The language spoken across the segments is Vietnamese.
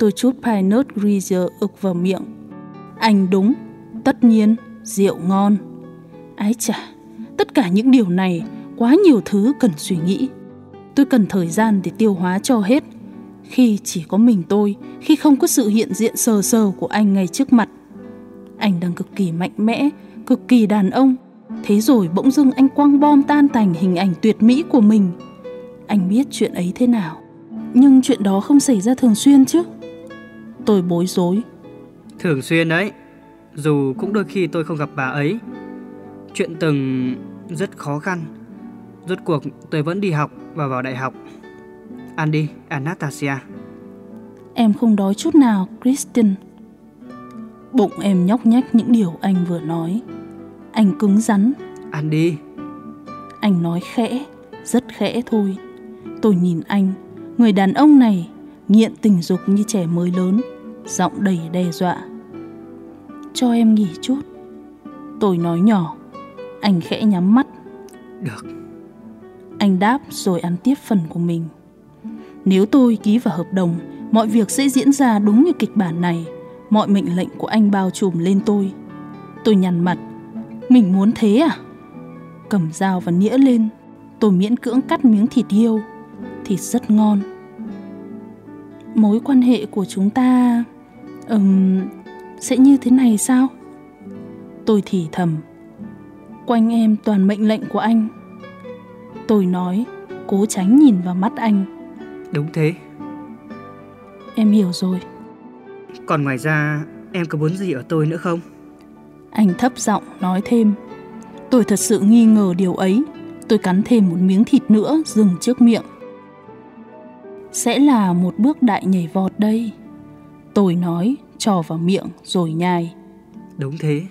Tôi chút Pinot Grigio ực vào miệng. Anh đúng, tất nhiên, rượu ngon. Ái chà, tất cả những điều này quá nhiều thứ cần suy nghĩ. Tôi cần thời gian để tiêu hóa cho hết. Khi chỉ có mình tôi, khi không có sự hiện diện sờ sờ của anh ngay trước mặt. Anh đang cực kỳ mạnh mẽ, cực kỳ đàn ông. Thế rồi bỗng dưng anh quăng bom tan tành hình ảnh tuyệt mỹ của mình. Anh biết chuyện ấy thế nào. Nhưng chuyện đó không xảy ra thường xuyên chứ. Tôi bối rối. Thường xuyên đấy. Dù cũng đôi khi tôi không gặp bà ấy. Chuyện từng rất khó khăn. Rốt cuộc tôi vẫn đi học và vào đại học. Ăn đi, Anastasia. Em không đói chút nào, Kristen. Bụng em nhóc nhách những điều anh vừa nói. Anh cứng rắn, Ăn đi. anh nói khẽ, rất khẽ thôi. Tôi nhìn anh, người đàn ông này nghiện tình dục như trẻ mới lớn, giọng đầy đe dọa. Cho em nghỉ chút. Tôi nói nhỏ, anh khẽ nhắm mắt. Được. Anh đáp rồi ăn tiếp phần của mình. Nếu tôi ký vào hợp đồng, mọi việc sẽ diễn ra đúng như kịch bản này. Mọi mệnh lệnh của anh bao trùm lên tôi. Tôi nhằn mặt. Mình muốn thế à? Cầm dao và nĩa lên. Tôi miễn cưỡng cắt miếng thịt hiêu. Thịt rất ngon. Mối quan hệ của chúng ta... Ừm... sẽ như thế này sao? Tôi thì thầm. Quanh em toàn mệnh lệnh của anh. Tôi nói, cố tránh nhìn vào mắt anh. Đúng thế. Em hiểu rồi. Còn ngoài ra, em có muốn gì ở tôi nữa không? Anh thấp giọng nói thêm. Tôi thật sự nghi ngờ điều ấy. Tôi cắn thêm một miếng thịt nữa dừng trước miệng. Sẽ là một bước đại nhảy vọt đây. Tôi nói, trò vào miệng rồi nhai. Đúng thế.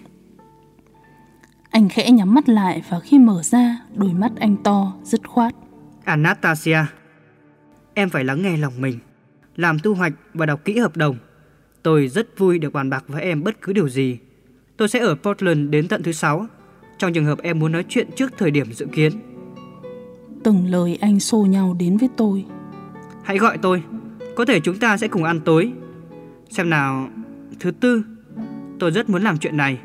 Anh khẽ nhắm mắt lại và khi mở ra, đôi mắt anh to, dứt khoát. Anastasia, em phải lắng nghe lòng mình, làm thu hoạch và đọc kỹ hợp đồng. Tôi rất vui được bàn bạc với em bất cứ điều gì. Tôi sẽ ở Portland đến tận thứ sáu, trong trường hợp em muốn nói chuyện trước thời điểm dự kiến. Từng lời anh xô nhau đến với tôi. Hãy gọi tôi, có thể chúng ta sẽ cùng ăn tối. Xem nào, thứ tư, tôi rất muốn làm chuyện này.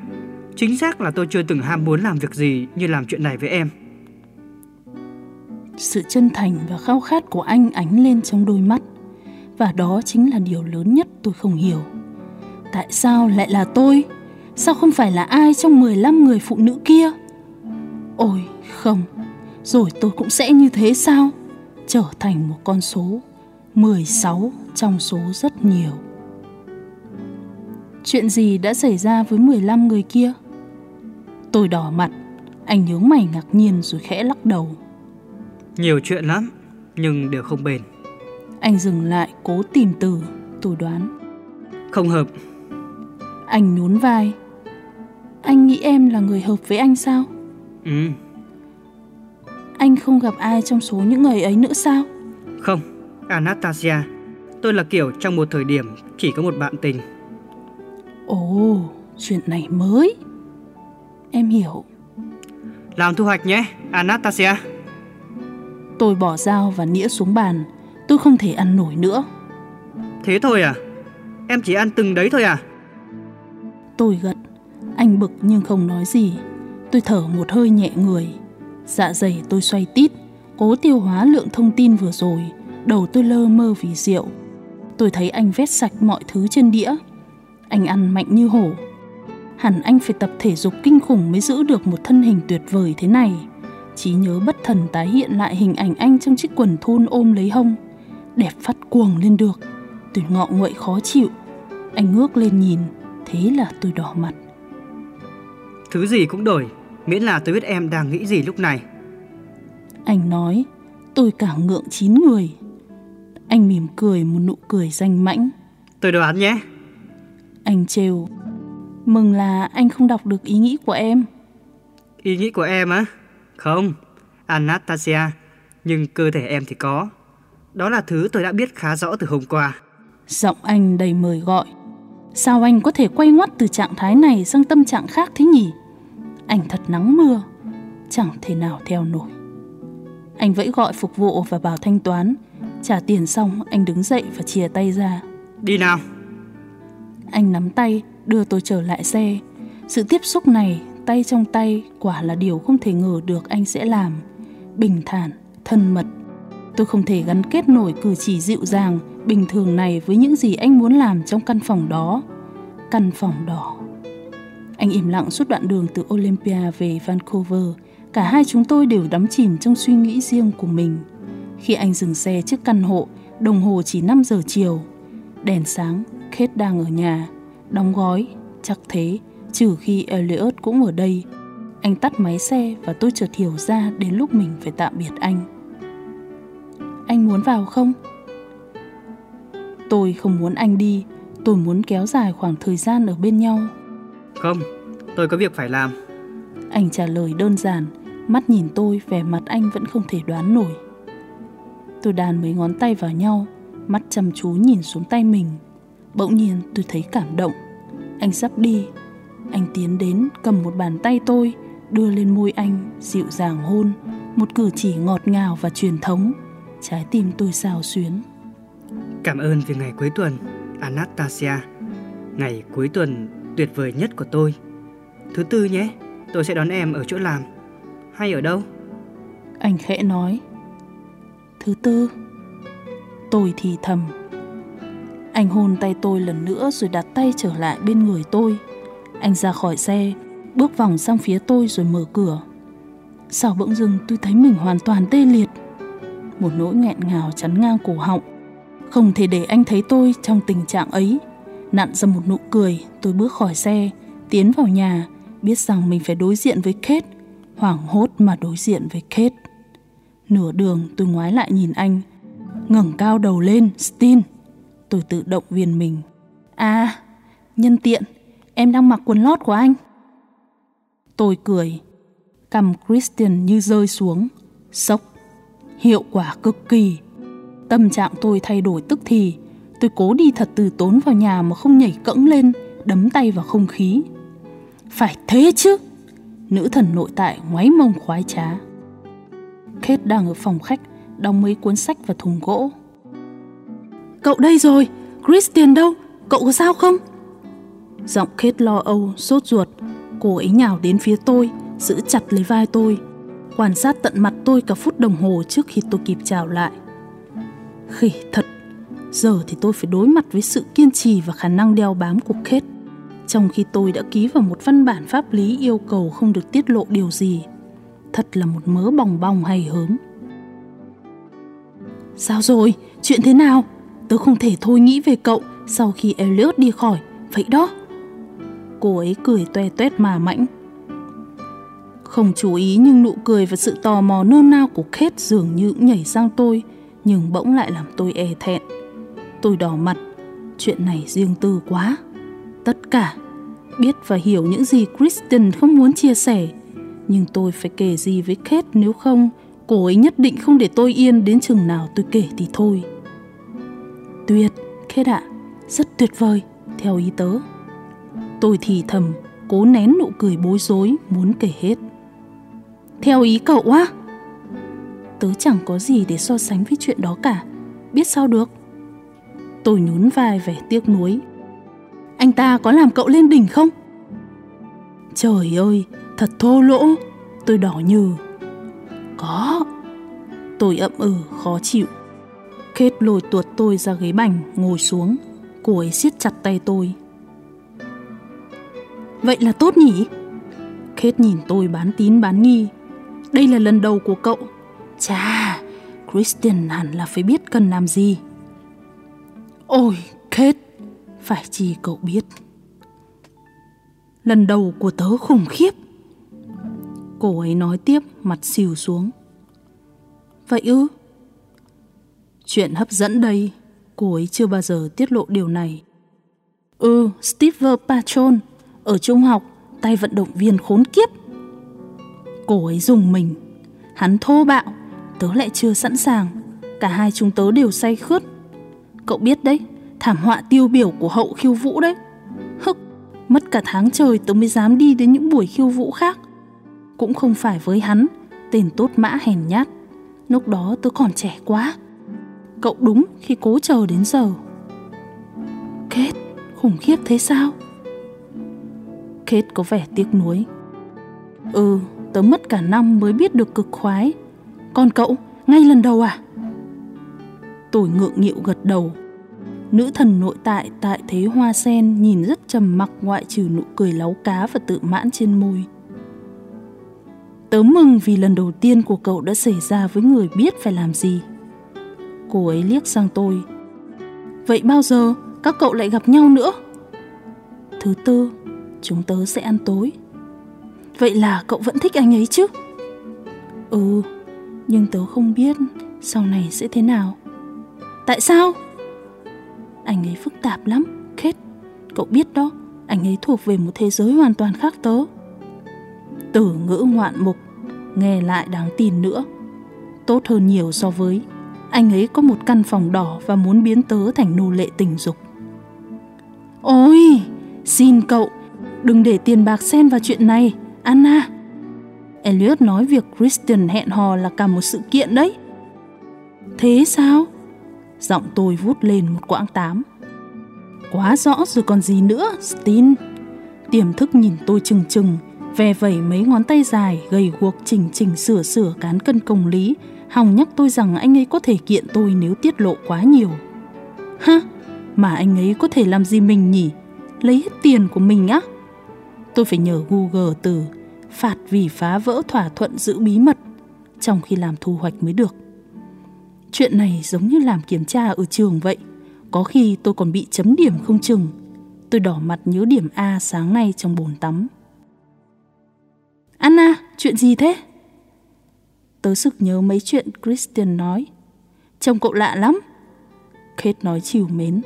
Chính xác là tôi chưa từng ham muốn làm việc gì như làm chuyện này với em. Sự chân thành và khao khát của anh ánh lên trong đôi mắt. Và đó chính là điều lớn nhất tôi không hiểu. Tại sao lại là tôi? Sao không phải là ai trong 15 người phụ nữ kia? Ôi không, rồi tôi cũng sẽ như thế sao? Trở thành một con số 16 trong số rất nhiều. Chuyện gì đã xảy ra với 15 người kia? Tôi đỏ mặt, anh nhướng mày ngạc nhiên rồi khẽ lắc đầu. Nhiều chuyện lắm, nhưng đều không bền. Anh dừng lại cố tìm từ, tôi đoán. Không hợp, Anh nhún vai. Anh nghĩ em là người hợp với anh sao? ừ, Anh không gặp ai trong số những người ấy nữa sao? không, Anastasia. Tôi là kiểu trong một thời điểm chỉ có một bạn tình. Ồ, chuyện này mới. Em hiểu. Làm thu hoạch nhé, Anastasia. Tôi bỏ dao và nĩa xuống bàn. Tôi không thể ăn nổi nữa. Thế thôi à? Em chỉ ăn từng đấy thôi à? Tôi gật. Anh bực nhưng không nói gì. Tôi thở một hơi nhẹ người. Dạ dày tôi xoay tít, cố tiêu hóa lượng thông tin vừa rồi. Đầu tôi lơ mơ vì rượu. Tôi thấy anh vét sạch mọi thứ trên đĩa. Anh ăn mạnh như hổ. Hẳn anh phải tập thể dục kinh khủng mới giữ được một thân hình tuyệt vời thế này. trí nhớ bất thần tái hiện lại hình ảnh anh trong chiếc quần thun ôm lấy hông. Đẹp phát cuồng lên được. Tôi ngọ nguậy khó chịu. Anh ngước lên nhìn, thế là tôi đỏ mặt. Thứ gì cũng đổi, miễn là tôi biết em đang nghĩ gì lúc này. Anh nói, tôi càng ngượng chín người. Anh mỉm cười một nụ cười danh mãnh. Tôi đoán nhé. Anh trêu, mừng là anh không đọc được ý nghĩ của em. Ý nghĩ của em á? Không, Anastasia, nhưng cơ thể em thì có. Đó là thứ tôi đã biết khá rõ từ hôm qua. Giọng anh đầy mời gọi. Sao anh có thể quay ngoắt từ trạng thái này sang tâm trạng khác thế nhỉ? Anh thật nắng mưa, chẳng thể nào theo nổi. Anh vẫy gọi phục vụ và bảo thanh toán. Trả tiền xong, anh đứng dậy và chìa tay ra. Đi nào. Anh nắm tay, đưa tôi trở lại xe. Sự tiếp xúc này, tay trong tay, quả là điều không thể ngờ được anh sẽ làm. Bình thản, thân mật. Tôi không thể gắn kết nổi cử chỉ dịu dàng, bình thường này với những gì anh muốn làm trong căn phòng đó. Căn phòng đỏ. Anh im lặng suốt đoạn đường từ Olympia về Vancouver. Cả hai chúng tôi đều đắm chìm trong suy nghĩ riêng của mình. Khi anh dừng xe trước căn hộ, đồng hồ chỉ 5 giờ chiều. Đèn sáng, Kate đang ở nhà, đóng gói, chắc thế, trừ khi Elliot cũng ở đây. Anh tắt máy xe và tôi chợt hiểu ra đến lúc mình phải tạm biệt anh. Anh muốn vào không? Tôi không muốn anh đi, tôi muốn kéo dài khoảng thời gian ở bên nhau. Không, tôi có việc phải làm. Anh trả lời đơn giản, mắt nhìn tôi vẻ mặt anh vẫn không thể đoán nổi. Tôi đàn mấy ngón tay vào nhau, mắt chăm chú nhìn xuống tay mình. Bỗng nhiên tôi thấy cảm động. Anh sắp đi. Anh tiến đến cầm một bàn tay tôi, đưa lên môi anh, dịu dàng hôn. Một cử chỉ ngọt ngào và truyền thống. Trái tim tôi xào xuyến. Cảm ơn vì ngày cuối tuần, Anastasia. Ngày cuối tuần tuyệt vời nhất của tôi. Thứ tư nhé, tôi sẽ đón em ở chỗ làm. Hay ở đâu? Anh khẽ nói. Thứ tư. Tôi thì thầm. Anh hôn tay tôi lần nữa rồi đặt tay trở lại bên người tôi. Anh ra khỏi xe, bước vòng sang phía tôi rồi mở cửa. sau bỗng dưng tôi thấy mình hoàn toàn tê liệt. Một nỗi nghẹn ngào chắn ngang cổ họng. Không thể để anh thấy tôi trong tình trạng ấy. Nặn ra một nụ cười, tôi bước khỏi xe, tiến vào nhà, biết rằng mình phải đối diện với Kate, hoảng hốt mà đối diện với Kate. Nửa đường tôi ngoái lại nhìn anh, ngẩng cao đầu lên, Stin. Tôi tự động viên mình. À, nhân tiện, em đang mặc quần lót của anh. Tôi cười, cầm Christian như rơi xuống, sốc, hiệu quả cực kỳ. Tâm trạng tôi thay đổi tức thì, tôi cố đi thật từ tốn vào nhà mà không nhảy cẫng lên, đấm tay vào không khí. Phải thế chứ! Nữ thần nội tại ngoáy mông khoái trá. Kate đang ở phòng khách, đóng mấy cuốn sách và thùng gỗ. Cậu đây rồi, Christian đâu? Cậu có sao không? Giọng Kate lo âu, sốt ruột. Cô ấy nhào đến phía tôi, giữ chặt lấy vai tôi. Quan sát tận mặt tôi cả phút đồng hồ trước khi tôi kịp chào lại. Khỉ thật, giờ thì tôi phải đối mặt với sự kiên trì và khả năng đeo bám của Kate. Trong khi tôi đã ký vào một văn bản pháp lý yêu cầu không được tiết lộ điều gì. Thật là một mớ bòng bong hay hớm. Sao rồi? Chuyện thế nào? Tớ không thể thôi nghĩ về cậu sau khi Elliot đi khỏi, vậy đó. Cô ấy cười toe toét mà mãnh. Không chú ý nhưng nụ cười và sự tò mò nôn nao của Kate dường như nhảy sang tôi, nhưng bỗng lại làm tôi e thẹn. Tôi đỏ mặt, chuyện này riêng tư quá. Tất cả, biết và hiểu những gì Kristen không muốn chia sẻ, nhưng tôi phải kể gì với Kate nếu không, cô ấy nhất định không để tôi yên đến chừng nào tôi kể thì thôi. Tuyệt, Kate ạ, rất tuyệt vời, theo ý tớ. Tôi thì thầm, cố nén nụ cười bối rối, muốn kể hết. Theo ý cậu á? Tớ chẳng có gì để so sánh với chuyện đó cả, biết sao được. Tôi nhún vai vẻ tiếc nuối. Anh ta có làm cậu lên đỉnh không? Trời ơi, thật thô lỗ, tôi đỏ nhừ. Có. Tôi ậm ừ, khó chịu. Kết lồi tuột tôi ra ghế bành, ngồi xuống. Cô ấy siết chặt tay tôi. Vậy là tốt nhỉ? Kết nhìn tôi bán tín bán nghi. đây là lần đầu của cậu. Chà, Christian hẳn là phải biết cần làm gì. Ôi, Kate, phải chi cậu biết. Lần đầu của tớ khủng khiếp. Cô ấy nói tiếp, mặt xìu xuống. Vậy ư? Chuyện hấp dẫn đây, cô ấy chưa bao giờ tiết lộ điều này. Ừ, Steve Patron, ở trung học, tay vận động viên khốn kiếp. Cô ấy dùng mình. Hắn thô bạo, tớ lại chưa sẵn sàng. Cả hai chúng tớ đều say khướt. Cậu biết đấy, thảm họa tiêu biểu của hậu khiêu vũ đấy. Hức, mất cả tháng trời tớ mới dám đi đến những buổi khiêu vũ khác. Cũng không phải với hắn, tên tốt mã hèn nhát. Lúc đó tớ còn trẻ quá. Cậu đúng khi cố chờ đến giờ. Kết, khủng khiếp thế sao? Kết có vẻ tiếc nuối. Ừ, tớ mất cả năm mới biết được cực khoái. Còn cậu, ngay lần đầu à? Tôi ngượng nghịu gật đầu. Nữ thần nội tại tại thế hoa sen nhìn rất trầm mặc ngoại trừ nụ cười láu cá và tự mãn trên môi. Tớ mừng vì lần đầu tiên của cậu đã xảy ra với người biết phải làm gì. Cô ấy liếc sang tôi. Vậy bao giờ các cậu lại gặp nhau nữa? Thứ tư, chúng tớ sẽ ăn tối. Vậy là cậu vẫn thích anh ấy chứ? Ừ, nhưng tớ không biết sau này sẽ thế nào. Tại sao? Anh ấy phức tạp lắm, Kate. Cậu biết đó, anh ấy thuộc về một thế giới hoàn toàn khác tớ. Tử ngữ ngoạn mục, nghe lại đáng tin nữa. Tốt hơn nhiều so với anh ấy có một căn phòng đỏ và muốn biến tớ thành nô lệ tình dục. Ôi, xin cậu, đừng để tiền bạc xen vào chuyện này, Anna. Elliot nói việc Christian hẹn hò là cả một sự kiện đấy. Thế sao? Giọng tôi vút lên một quãng tám. Quá rõ rồi còn gì nữa, Steen. Tiềm thức nhìn tôi chừng chừng, ve vẩy mấy ngón tay dài, gầy guộc chỉnh chỉnh sửa sửa cán cân công lý, hòng nhắc tôi rằng anh ấy có thể kiện tôi nếu tiết lộ quá nhiều. Ha, mà anh ấy có thể làm gì mình nhỉ? Lấy hết tiền của mình á? Tôi phải nhờ Google từ phạt vì phá vỡ thỏa thuận giữ bí mật trong khi làm thu hoạch mới được. Chuyện này giống như làm kiểm tra ở trường vậy. Có khi tôi còn bị chấm điểm không chừng. Tôi đỏ mặt nhớ điểm A sáng nay trong bồn tắm. Anna, chuyện gì thế? Tớ sực nhớ mấy chuyện Christian nói. Trông cậu lạ lắm. Kate nói chiều mến.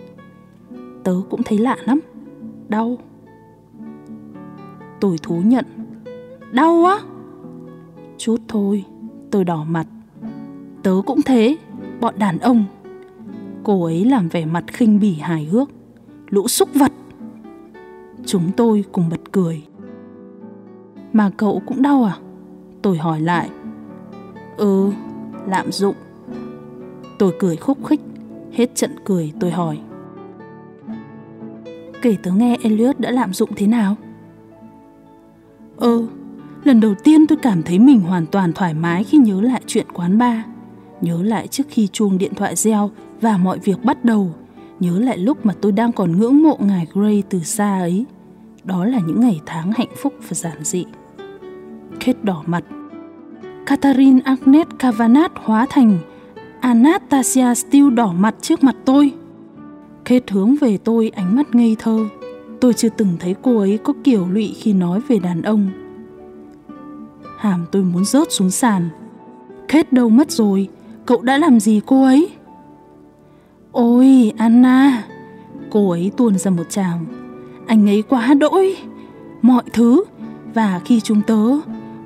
Tớ cũng thấy lạ lắm. Đau. Tôi thú nhận. Đau á? Chút thôi, tôi đỏ mặt. Tớ cũng thế, bọn đàn ông. Cô ấy làm vẻ mặt khinh bỉ hài hước. Lũ xúc vật. Chúng tôi cùng bật cười. Mà cậu cũng đau à? Tôi hỏi lại. Ừ, lạm dụng. Tôi cười khúc khích, hết trận cười tôi hỏi. Kể tớ nghe Elliot đã lạm dụng thế nào? Ừ, lần đầu tiên tôi cảm thấy mình hoàn toàn thoải mái khi nhớ lại chuyện quán bar. Nhớ lại trước khi chuông điện thoại reo và mọi việc bắt đầu. Nhớ lại lúc mà tôi đang còn ngưỡng mộ ngài Gray từ xa ấy. Đó là những ngày tháng hạnh phúc và giản dị. Kate đỏ mặt. Catherine Agnes Cavanat hóa thành Anastasia Steele đỏ mặt trước mặt tôi. Kate hướng về tôi ánh mắt ngây thơ. Tôi chưa từng thấy cô ấy có kiểu lụy khi nói về đàn ông. Hàm tôi muốn rớt xuống sàn. Kate đâu mất rồi? Cậu đã làm gì cô ấy? Ôi, Anna! Cô ấy tuôn ra một tràng. Anh ấy quá đỗi! Mọi thứ! Và khi chúng tớ...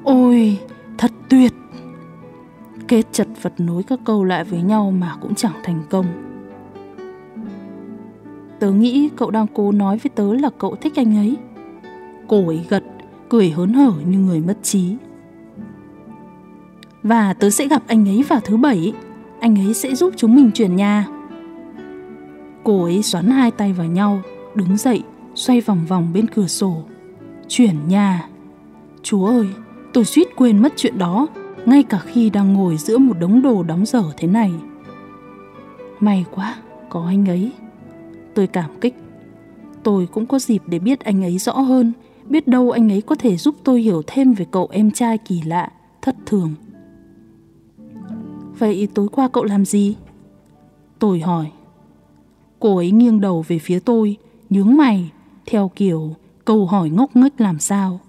Ôi, thật tuyệt! Kết chật vật nối các câu lại với nhau mà cũng chẳng thành công. Tớ nghĩ cậu đang cố nói với tớ là cậu thích anh ấy. Cô ấy gật, cười hớn hở như người mất trí. Và tớ sẽ gặp anh ấy vào thứ bảy. Anh ấy sẽ giúp chúng mình chuyển nhà. Cô ấy xoắn hai tay vào nhau, đứng dậy, xoay vòng vòng bên cửa sổ. Chuyển nhà. Chúa ơi, tôi suýt quên mất chuyện đó, ngay cả khi đang ngồi giữa một đống đồ đóng dở thế này. May quá, có anh ấy. Tôi cảm kích. Tôi cũng có dịp để biết anh ấy rõ hơn, biết đâu anh ấy có thể giúp tôi hiểu thêm về cậu em trai kỳ lạ thất thường. Vậy tối qua cậu làm gì? Tôi hỏi. Cô ấy nghiêng đầu về phía tôi, nhướng mày, theo kiểu câu hỏi ngốc nghếch làm sao.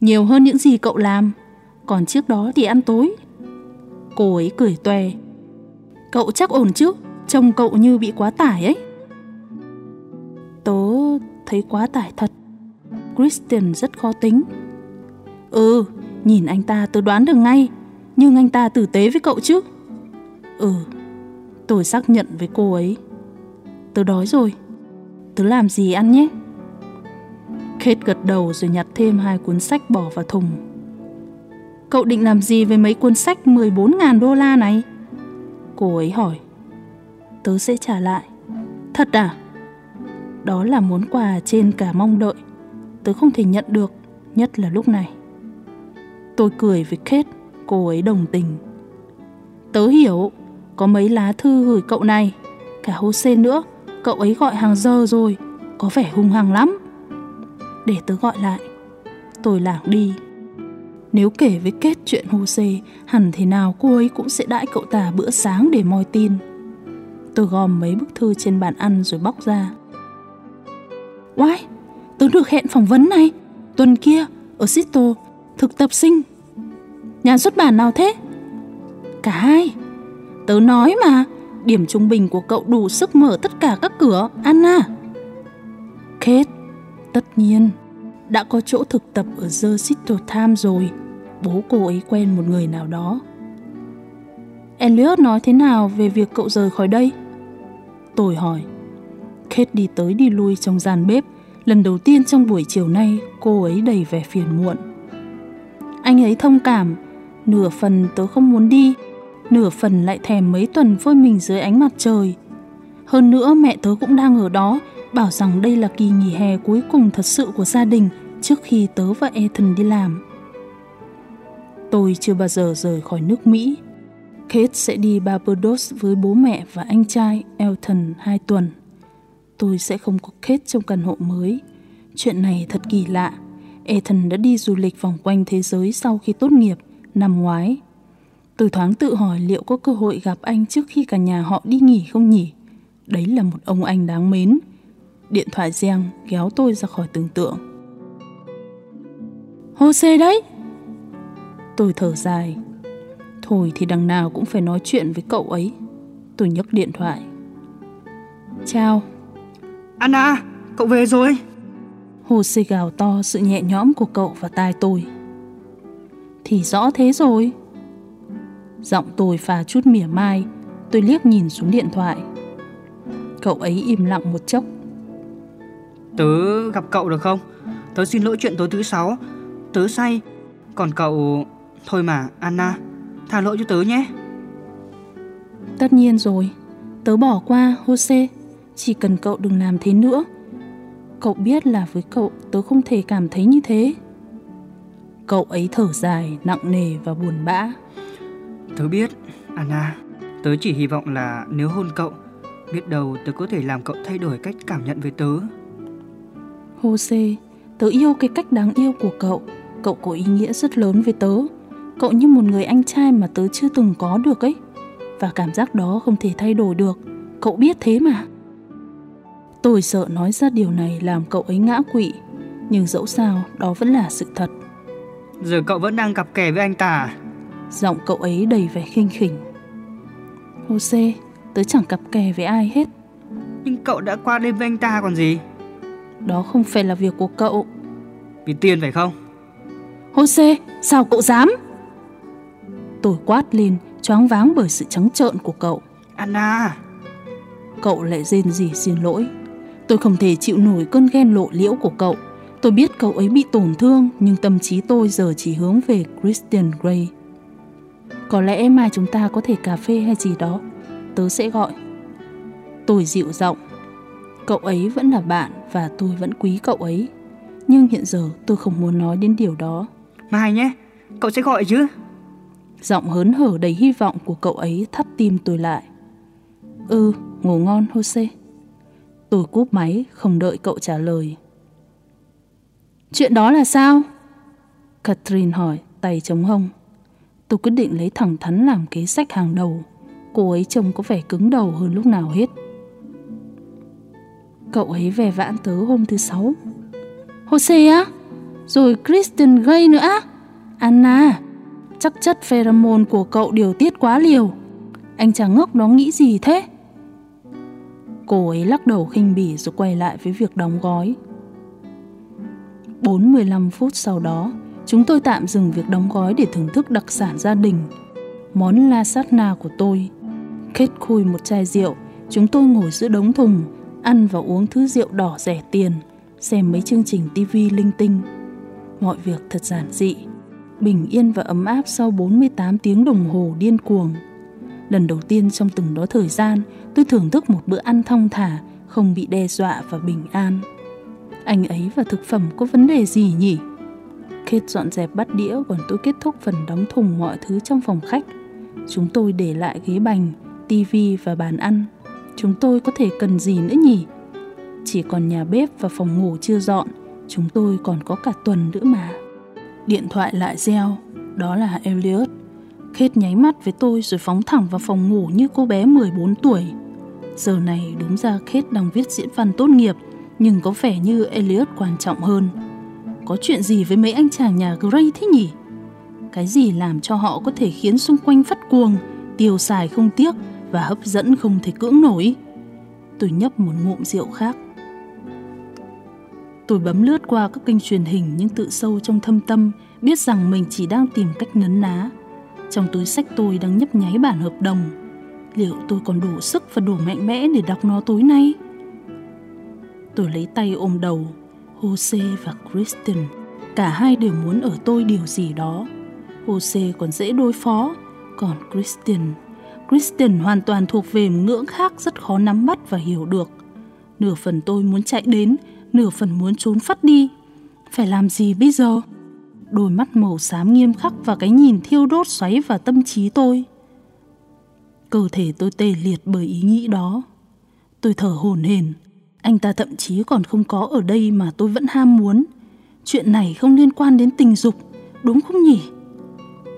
Nhiều hơn những gì cậu làm, còn trước đó thì ăn tối. Cô ấy cười toe. Cậu chắc ổn chứ, trông cậu như bị quá tải ấy. Tớ thấy quá tải thật. Christian rất khó tính. Ừ, nhìn anh ta tớ đoán được ngay, nhưng anh ta tử tế với cậu chứ. Ừ, tôi xác nhận với cô ấy. Tớ đói rồi, tớ làm gì ăn nhé. Kate gật đầu rồi nhặt thêm hai cuốn sách bỏ vào thùng. Cậu định làm gì với mấy cuốn sách 14.000 đô la này? Cô ấy hỏi. Tớ sẽ trả lại. Thật à? Đó là món quà trên cả mong đợi. Tớ không thể nhận được, nhất là lúc này. Tôi cười với Kate, cô ấy đồng tình. Tớ hiểu, có mấy lá thư gửi cậu này. Cả Jose nữa, cậu ấy gọi hàng giờ rồi, có vẻ hung hăng lắm. Để tớ gọi lại. Tôi lảng đi. Nếu kể với kết chuyện Jose, hẳn thế nào cô ấy cũng sẽ đãi cậu ta bữa sáng để moi tin. Tôi gom mấy bức thư trên bàn ăn rồi bóc ra. Oai, tớ được hẹn phỏng vấn này, tuần kia, ở Sito, thực tập sinh. Nhà xuất bản nào thế? Cả hai. Tớ nói mà, điểm trung bình của cậu đủ sức mở tất cả các cửa, Anna. Kate, tất nhiên, đã có chỗ thực tập ở The City Time rồi. Bố cô ấy quen một người nào đó. Elliot nói thế nào về việc cậu rời khỏi đây? Tôi hỏi. Kate đi tới đi lui trong gian bếp. Lần đầu tiên trong buổi chiều nay, cô ấy đầy vẻ phiền muộn. Anh ấy thông cảm, nửa phần tớ không muốn đi, nửa phần lại thèm mấy tuần phơi mình dưới ánh mặt trời. Hơn nữa mẹ tớ cũng đang ở đó, bảo rằng đây là kỳ nghỉ hè cuối cùng thật sự của gia đình trước khi tớ và Ethan đi làm. Tôi chưa bao giờ rời khỏi nước Mỹ. Kate sẽ đi Barbados với bố mẹ và anh trai Elton hai tuần. Tôi sẽ không có Kate trong căn hộ mới. Chuyện này thật kỳ lạ. Ethan đã đi du lịch vòng quanh thế giới sau khi tốt nghiệp năm ngoái. Tôi thoáng tự hỏi liệu có cơ hội gặp anh trước khi cả nhà họ đi nghỉ không nhỉ? Đấy là một ông anh đáng mến. Điện thoại reng kéo tôi ra khỏi tưởng tượng. Jose đấy! Tôi thở dài. Thôi thì đằng nào cũng phải nói chuyện với cậu ấy. Tôi nhấc điện thoại. Chào. Anna, cậu về rồi. Jose gào to sự nhẹ nhõm của cậu vào tai tôi. Thì rõ thế rồi. Giọng tôi pha chút mỉa mai, tôi liếc nhìn xuống điện thoại. Cậu ấy im lặng một chốc. Tớ gặp cậu được không? Tớ xin lỗi chuyện tối thứ sáu. Tớ say. Còn cậu... Thôi mà, Anna, tha lỗi cho tớ nhé. Tất nhiên rồi, tớ bỏ qua, Jose. Chỉ cần cậu đừng làm thế nữa. Cậu biết là với cậu tớ không thể cảm thấy như thế. Cậu ấy thở dài, nặng nề và buồn bã. Tớ biết, Anna. Tớ chỉ hy vọng là nếu hôn cậu, biết đâu tớ có thể làm cậu thay đổi cách cảm nhận về tớ. Jose, tớ yêu cái cách đáng yêu của cậu. Cậu có ý nghĩa rất lớn với tớ. Cậu như một người anh trai mà tớ chưa từng có được ấy. Và cảm giác đó không thể thay đổi được. Cậu biết thế mà. Tôi sợ nói ra điều này làm cậu ấy ngã quỵ. Nhưng dẫu sao, đó vẫn là sự thật. Giờ cậu vẫn đang cặp kè với anh ta à? Giọng cậu ấy đầy vẻ khinh khỉnh. Jose, tớ chẳng cặp kè với ai hết. Nhưng cậu đã qua đêm với anh ta còn gì? Đó không phải là việc của cậu. Vì tiền phải không? Jose, sao cậu dám? Tôi quát lên, choáng váng bởi sự trắng trợn của cậu. Anna! Cậu lại rên rỉ xin lỗi. Tôi không thể chịu nổi cơn ghen lộ liễu của cậu. Tôi biết cậu ấy bị tổn thương, nhưng tâm trí tôi giờ chỉ hướng về Christian Grey. Có lẽ mai chúng ta có thể cà phê hay gì đó. Tớ sẽ gọi. Tôi dịu giọng. Cậu ấy vẫn là bạn và tôi vẫn quý cậu ấy. Nhưng hiện giờ tôi không muốn nói đến điều đó. Mai nhé, cậu sẽ gọi chứ? Giọng hớn hở đầy hy vọng của cậu ấy thắt tim tôi lại. Ừ, ngủ ngon Jose. Tôi cúp máy, không đợi cậu trả lời. Chuyện đó là sao? Catherine hỏi. tay chống hông. Tôi quyết định lấy thẳng thắn làm kế sách hàng đầu. Cô ấy trông có vẻ cứng đầu hơn lúc nào hết. Cậu ấy về vãn tớ hôm thứ sáu. Jose á? Rồi Kristen gây nữa á? Anna, chắc chất pheromone của cậu điều tiết quá liều. Anh chàng ngốc đó nghĩ gì thế? Cô ấy lắc đầu khinh bỉ rồi quay lại với việc đóng gói. 45 phút sau đó, chúng tôi tạm dừng việc đóng gói để thưởng thức đặc sản gia đình. Món lasagna của tôi. Kết khui một chai rượu, chúng tôi ngồi giữa đống thùng, ăn và uống thứ rượu đỏ rẻ tiền, xem mấy chương trình TV linh tinh. Mọi việc thật giản dị, bình yên và ấm áp sau 48 tiếng đồng hồ điên cuồng. Lần đầu tiên trong từng đó thời gian, tôi thưởng thức một bữa ăn thong thả, không bị đe dọa và bình an. Anh ấy và thực phẩm có vấn đề gì nhỉ? Kate dọn dẹp bát đĩa còn tôi kết thúc phần đóng thùng mọi thứ trong phòng khách. Chúng tôi để lại ghế bành, tivi và bàn ăn. Chúng tôi có thể cần gì nữa nhỉ? Chỉ còn nhà bếp và phòng ngủ chưa dọn, chúng tôi còn có cả tuần nữa mà. Điện thoại lại reo, đó là Elliot. Kate nháy mắt với tôi rồi phóng thẳng vào phòng ngủ như cô bé 14 tuổi. Giờ này đúng ra Kate đang viết diễn văn tốt nghiệp, nhưng có vẻ như Elliot quan trọng hơn. Có chuyện gì với mấy anh chàng nhà Gray thế nhỉ? Cái gì làm cho họ có thể khiến xung quanh phát cuồng, tiêu xài không tiếc và hấp dẫn không thể cưỡng nổi? Tôi nhấp một ngụm rượu khác. Tôi bấm lướt qua các kênh truyền hình nhưng tự sâu trong thâm tâm biết rằng mình chỉ đang tìm cách nấn ná. Trong túi sách tôi đang nhấp nháy bản hợp đồng. Liệu tôi còn đủ sức và đủ mạnh mẽ để đọc nó tối nay? Tôi lấy tay ôm đầu. Jose và Kristen. Cả hai đều muốn ở tôi điều gì đó. Jose còn dễ đối phó. Còn Kristen... Kristen hoàn toàn thuộc về một ngưỡng khác rất khó nắm bắt và hiểu được. Nửa phần tôi muốn chạy đến, nửa phần muốn trốn phát đi. Phải làm gì bây giờ? Đôi mắt màu xám nghiêm khắc và cái nhìn thiêu đốt xoáy vào tâm trí tôi. Cơ thể tôi tê liệt bởi ý nghĩ đó. Tôi thở hổn hển. Anh ta thậm chí còn không có ở đây mà tôi vẫn ham muốn. Chuyện này không liên quan đến tình dục, đúng không nhỉ?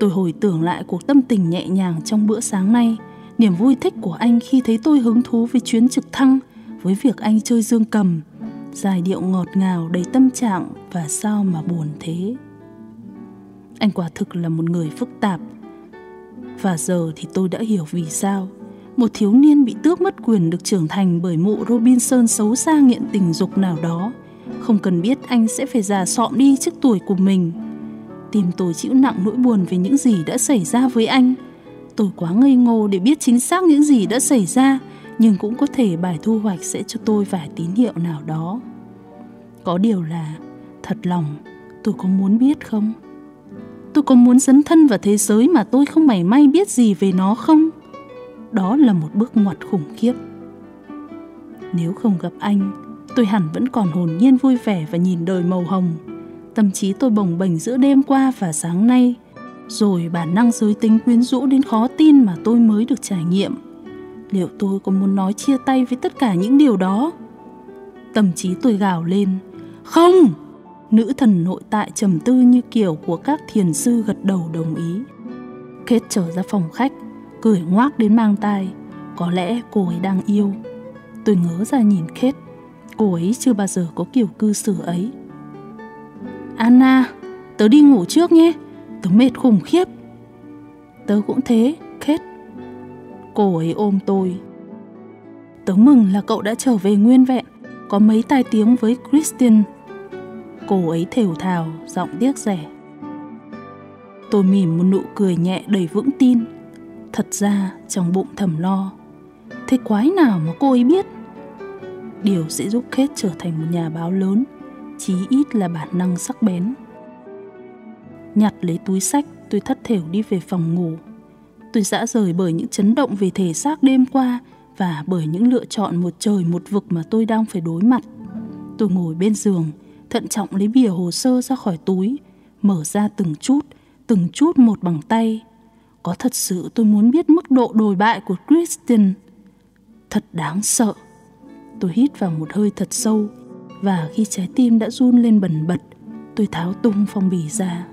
Tôi hồi tưởng lại cuộc tâm tình nhẹ nhàng trong bữa sáng nay, niềm vui thích của anh khi thấy tôi hứng thú với chuyến trực thăng, với việc anh chơi dương cầm, giai điệu ngọt ngào đầy tâm trạng và sao mà buồn thế. Anh quả thực là một người phức tạp. Và giờ thì tôi đã hiểu vì sao một thiếu niên bị tước mất quyền được trưởng thành bởi mụ Robinson xấu xa nghiện tình dục nào đó. Không cần biết anh sẽ phải già sọm đi trước tuổi của mình. Tim tôi chịu nặng nỗi buồn về những gì đã xảy ra với anh. Tôi quá ngây ngô để biết chính xác những gì đã xảy ra, nhưng cũng có thể bài thu hoạch sẽ cho tôi vài tín hiệu nào đó. Có điều là, thật lòng, tôi có muốn biết không? Tôi có muốn dấn thân vào thế giới mà tôi không mảy may biết gì về nó không? Đó là một bước ngoặt khủng khiếp. Nếu không gặp anh, tôi hẳn vẫn còn hồn nhiên vui vẻ và nhìn đời màu hồng. Tâm trí tôi bồng bềnh giữa đêm qua và sáng nay, rồi bản năng giới tính quyến rũ đến khó tin mà tôi mới được trải nghiệm. Liệu tôi có muốn nói chia tay với tất cả những điều đó? Tâm trí tôi gào lên, không! Nữ thần nội tại trầm tư như kiểu của các thiền sư gật đầu đồng ý. Kết trở ra phòng khách, cười ngoác đến mang tai. Có lẽ cô ấy đang yêu. Tôi ngớ ra nhìn Kate. Cô ấy chưa bao giờ có kiểu cư xử ấy. Anna, tớ đi ngủ trước nhé. Tớ mệt khủng khiếp. Tớ cũng thế, Kate. Cô ấy ôm tôi. Tớ mừng là cậu đã trở về nguyên vẹn. Có mấy tai tiếng với Christian. Cô ấy thều thào, giọng tiếc rẻ. Tôi mỉm một nụ cười nhẹ đầy vững tin Thật ra trong bụng thầm lo. Thế quái nào mà cô ấy biết? Điều sẽ giúp Kate trở thành một nhà báo lớn, Chí ít là bản năng sắc bén. Nhặt lấy túi sách, Tôi thất thểu đi về phòng ngủ. Tôi dã rời bởi những chấn động về thể xác đêm qua Và bởi những lựa chọn một trời một vực mà tôi đang phải đối mặt. Tôi ngồi bên giường, Thận trọng lấy bìa hồ sơ ra khỏi túi, Mở ra từng chút Từng chút một bằng tay có thật sự tôi muốn biết mức độ đồi bại của Kristen. Thật đáng sợ. Tôi hít vào một hơi thật sâu và khi trái tim đã run lên bần bật, tôi tháo tung phong bì ra.